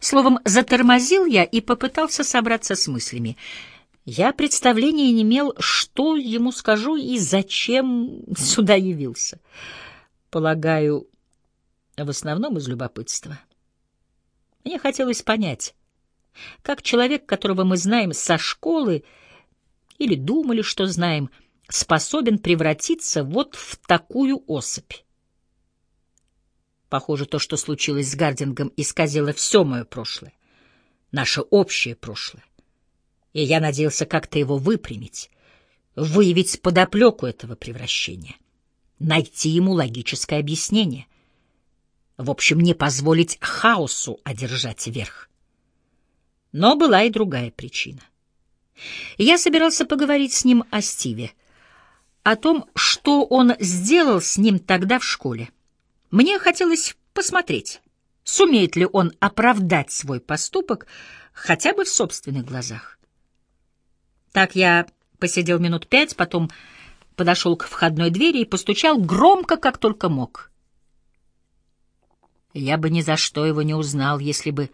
Словом, затормозил я и попытался собраться с мыслями. Я представления не имел, что ему скажу и зачем сюда явился. Полагаю, в основном из любопытства. Мне хотелось понять, как человек, которого мы знаем со школы, или думали, что знаем, способен превратиться вот в такую особь. Похоже, то, что случилось с Гардингом, исказило все мое прошлое, наше общее прошлое. И я надеялся как-то его выпрямить, выявить подоплеку этого превращения, найти ему логическое объяснение. В общем, не позволить хаосу одержать верх. Но была и другая причина. Я собирался поговорить с ним о Стиве, о том, что он сделал с ним тогда в школе. Мне хотелось посмотреть, сумеет ли он оправдать свой поступок хотя бы в собственных глазах. Так я посидел минут пять, потом подошел к входной двери и постучал громко, как только мог. Я бы ни за что его не узнал, если бы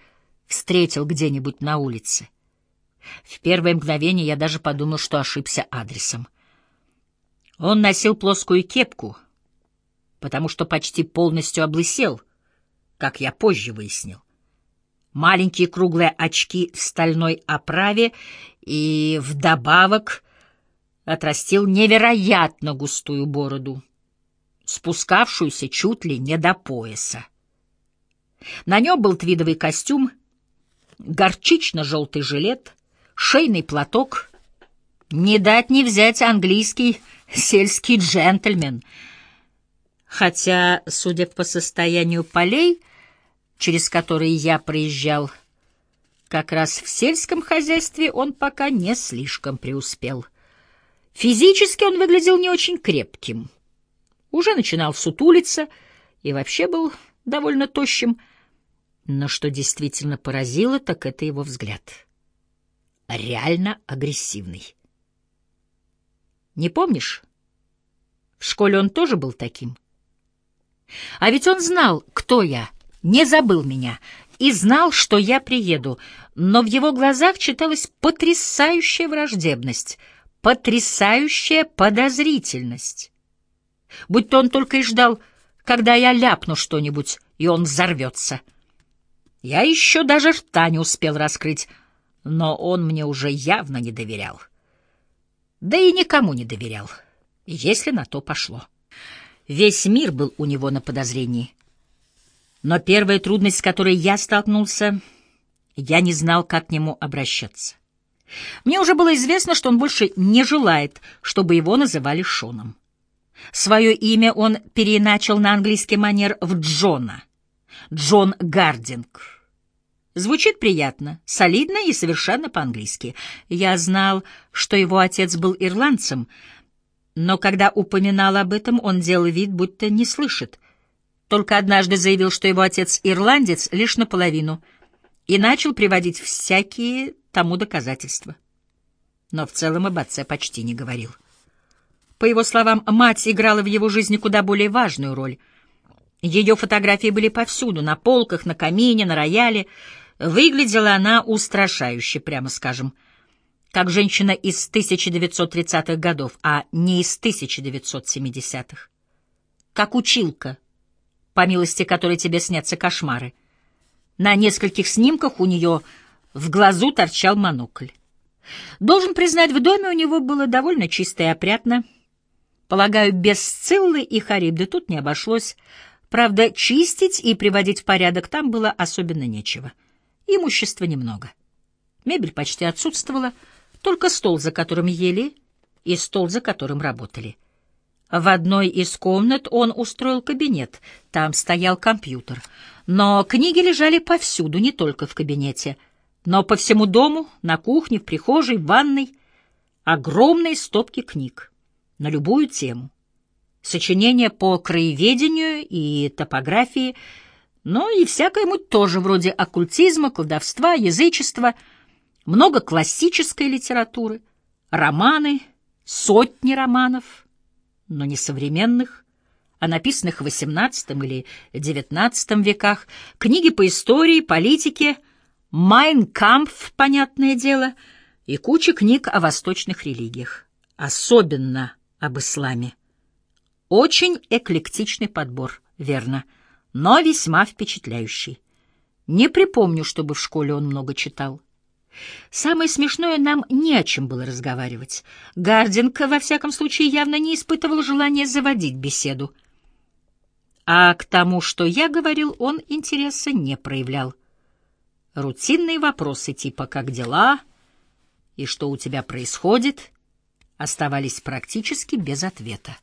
встретил где-нибудь на улице. В первое мгновение я даже подумал, что ошибся адресом. Он носил плоскую кепку — потому что почти полностью облысел, как я позже выяснил. Маленькие круглые очки в стальной оправе и вдобавок отрастил невероятно густую бороду, спускавшуюся чуть ли не до пояса. На нем был твидовый костюм, горчично-желтый жилет, шейный платок. Не дать не взять английский сельский джентльмен — хотя, судя по состоянию полей, через которые я проезжал, как раз в сельском хозяйстве он пока не слишком преуспел. Физически он выглядел не очень крепким. Уже начинал сутулиться и вообще был довольно тощим. Но что действительно поразило, так это его взгляд. Реально агрессивный. Не помнишь? В школе он тоже был таким. А ведь он знал, кто я, не забыл меня и знал, что я приеду, но в его глазах читалась потрясающая враждебность, потрясающая подозрительность. Будь то он только и ждал, когда я ляпну что-нибудь, и он взорвется. Я еще даже рта не успел раскрыть, но он мне уже явно не доверял. Да и никому не доверял, если на то пошло. Весь мир был у него на подозрении. Но первая трудность, с которой я столкнулся, я не знал, как к нему обращаться. Мне уже было известно, что он больше не желает, чтобы его называли Шоном. Свое имя он переиначил на английский манер в Джона. Джон Гардинг. Звучит приятно, солидно и совершенно по-английски. Я знал, что его отец был ирландцем — но когда упоминал об этом, он делал вид, будто не слышит. Только однажды заявил, что его отец ирландец лишь наполовину, и начал приводить всякие тому доказательства. Но в целом об отце почти не говорил. По его словам, мать играла в его жизни куда более важную роль. Ее фотографии были повсюду, на полках, на камине, на рояле. Выглядела она устрашающе, прямо скажем — как женщина из 1930-х годов, а не из 1970-х. Как училка, по милости которой тебе снятся кошмары. На нескольких снимках у нее в глазу торчал монокль. Должен признать, в доме у него было довольно чисто и опрятно. Полагаю, без Сциллы и Харибды тут не обошлось. Правда, чистить и приводить в порядок там было особенно нечего. Имущества немного. Мебель почти отсутствовала — только стол, за которым ели, и стол, за которым работали. В одной из комнат он устроил кабинет, там стоял компьютер. Но книги лежали повсюду, не только в кабинете, но по всему дому, на кухне, в прихожей, в ванной. Огромные стопки книг на любую тему. Сочинения по краеведению и топографии, но и всякое муть тоже, вроде оккультизма, колдовства, язычества — много классической литературы, романы, сотни романов, но не современных, а написанных в XVIII или XIX веках, книги по истории, политике, «Майн Кампф», понятное дело, и куча книг о восточных религиях, особенно об исламе. Очень эклектичный подбор, верно, но весьма впечатляющий. Не припомню, чтобы в школе он много читал. Самое смешное, нам не о чем было разговаривать. Гардинг, во всяком случае, явно не испытывал желания заводить беседу. А к тому, что я говорил, он интереса не проявлял. Рутинные вопросы типа «как дела?» и «что у тебя происходит?» оставались практически без ответа.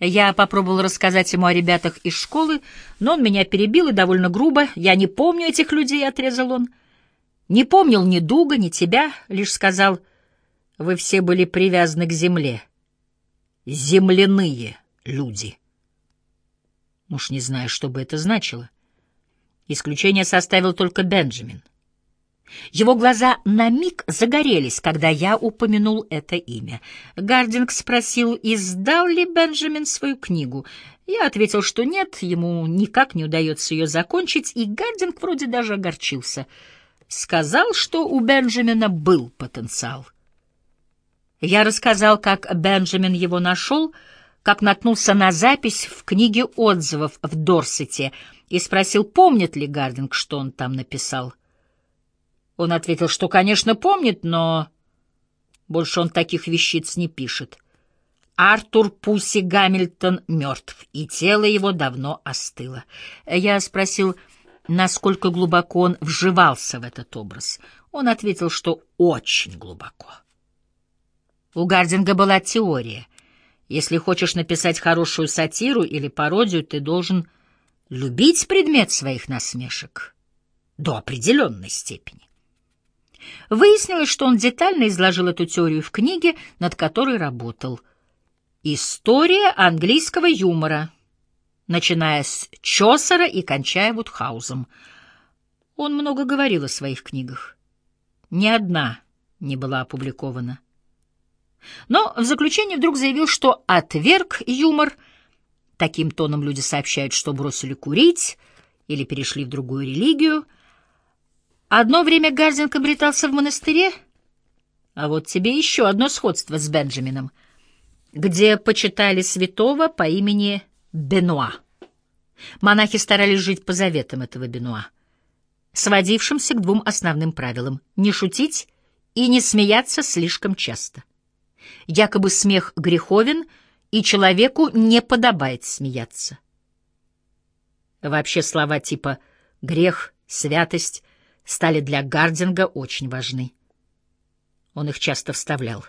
Я попробовал рассказать ему о ребятах из школы, но он меня перебил и довольно грубо. «Я не помню этих людей», — отрезал он. «Не помнил ни Дуга, ни тебя», — лишь сказал, «вы все были привязаны к земле. Земляные люди». Уж не знаю, что бы это значило. Исключение составил только Бенджамин. Его глаза на миг загорелись, когда я упомянул это имя. Гардинг спросил, издал ли Бенджамин свою книгу. Я ответил, что нет, ему никак не удается ее закончить, и Гардинг вроде даже огорчился. Сказал, что у Бенджамина был потенциал. Я рассказал, как Бенджамин его нашел, как наткнулся на запись в книге отзывов в Дорсете и спросил, помнит ли Гардинг, что он там написал. Он ответил, что, конечно, помнит, но больше он таких вещиц не пишет. Артур Пусси Гамильтон мертв, и тело его давно остыло. Я спросил, насколько глубоко он вживался в этот образ. Он ответил, что очень глубоко. У Гардинга была теория. Если хочешь написать хорошую сатиру или пародию, ты должен любить предмет своих насмешек до определенной степени. Выяснилось, что он детально изложил эту теорию в книге, над которой работал. «История английского юмора», начиная с Чосера и кончая Вудхаузом. Он много говорил о своих книгах. Ни одна не была опубликована. Но в заключение вдруг заявил, что отверг юмор. Таким тоном люди сообщают, что бросили курить или перешли в другую религию — Одно время Гардинг обретался в монастыре, а вот тебе еще одно сходство с Бенджамином, где почитали святого по имени Бенуа. Монахи старались жить по заветам этого Бенуа, сводившимся к двум основным правилам — не шутить и не смеяться слишком часто. Якобы смех греховен, и человеку не подобает смеяться. Вообще слова типа «грех», «святость» стали для Гардинга очень важны. Он их часто вставлял.